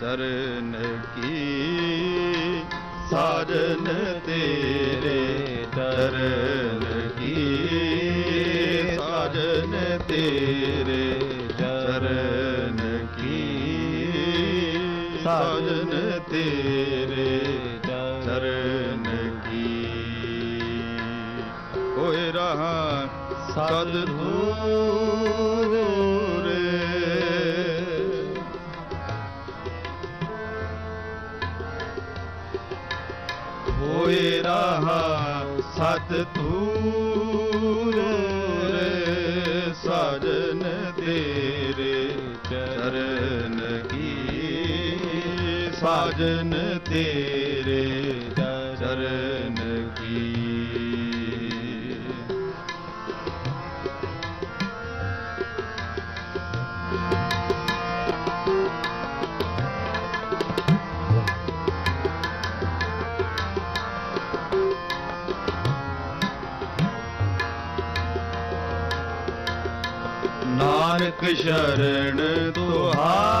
ਚਰਨ ਕੀ? ਸਾਜਨ ਤੇਰੇ ਚਰਨ ਕੀ? ਸਾਜਨ ਤੇਰੇ ਚਰਨ ਕੀ? ਸਾਜਨ ਤੇਰੇ ਚਰਨ ਕੀ? ਹੋਏ ਰਹਾ ਸਤਿਗੁਰ ਹੋਏ ਰਹਾ ਸਤ ਤੂਰ ਸਾਜਨ ਤੇਰੇ ਚਰਨ ਕੀ ਸਾਜਨ ਤੇਰੇ शरण तुहार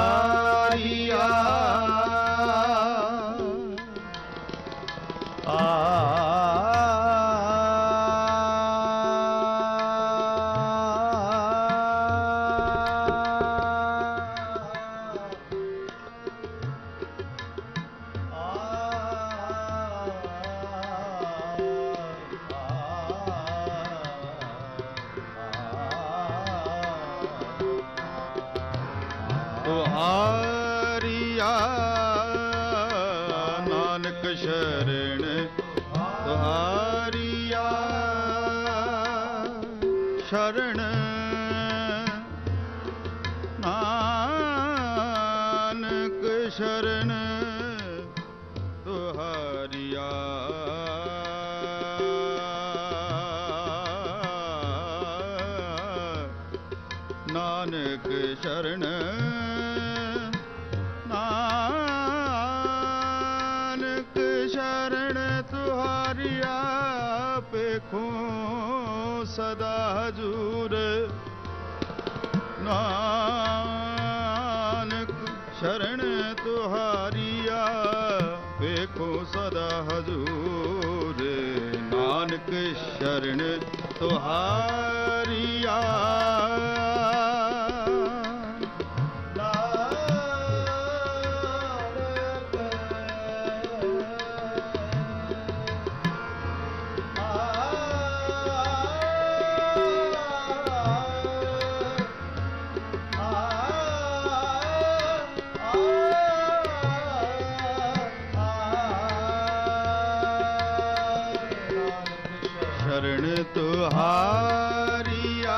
ਤੁਹਾਰੀਆ ਨਾਨਕ ਸ਼ਰਨ ਤੁਹਾਰੀਆ ਸ਼ਰਨ ਨਾਨਕ ਸ਼ਰਨ ਤੁਹਾਰੀਆ ਨਾਨਕ ਸ਼ਰਨ ਨਾਨਕ ਸ਼ਰਨ ਤੁਹਾਰੀਆ ਪੇਖੋ ਸਦਾ ਹਜੂਰ। ਨਾਨਕ ਸ਼ਰਨ ਤੁਹਾਰੀਆ ਵੇਖੋ ਸਦਾ ਹਜੂਰ। ਨਾਨਕ ਸ਼ਰਨ ਤੁਹਾਰੀਆ ਸ਼ਰਨ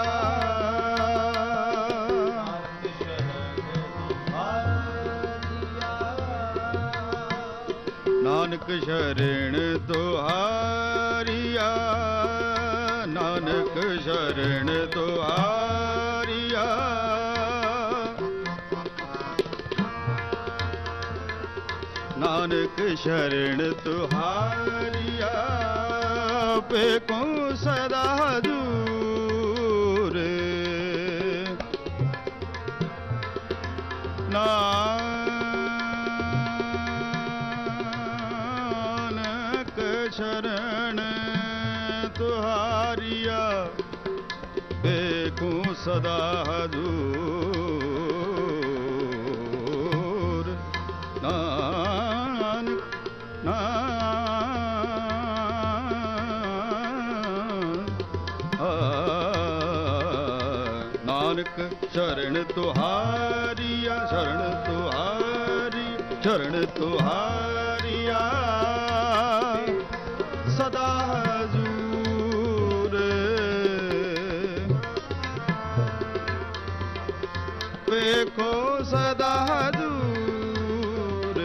ਨਾਨਕ ਸ਼ਰਨ ਤੁਹਾਰੀਆ ਨਾਨਕ ਸ਼ਰਨ ਤੁਹਾਰੀਆ ਨਾਨਕ ਸ਼ਰਨ ਤੁਹਾਰੀਆ ਪੇਕੋ ਸਦਾ ਹਜੂਰ। ਨਾਨਕ ਸ਼ਰਨ ਤੁਹਾਰੀਆ ਵੇਖੂ ਸਦਾ ਹਜੂਰ। ਨਾਨਕ ਸ਼ਰਨ ਤੁਹਾਰੀਆ ਸ਼ਰਨ ਤੁਹਾਰੀ ਸ਼ਰਨ ਤੁਹਾਰੀਆ। ਸਦਾ ਹਜੂਰ। ਵੇਖੋ ਸਦਾ ਹਜੂਰ।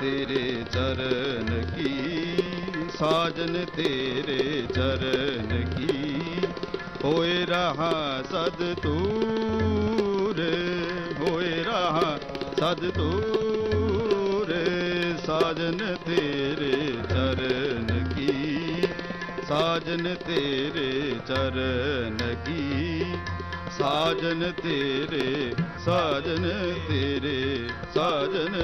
ਤੇਰੇ ਚਰਨ ਕੀ, ਸਾਜਨ ਤੇਰੇ ਚਰਨ ਕੀ। ਰਹਾ ਸਦ ਤੂਰ, ਹੋਏ ਰਹਾ ਸਦ ਤੂਰ, ਸਾਜਨ ਤੇਰੇ ਚਰਨ ਕੀ? ਸਾਜਨ ਤੇਰੇ ਚਰਨ ਕੀ? ਸਾਜਨ ਤੇਰੇ ਸਾਜਨ ਤੇਰੇ, ਸਾਜਨ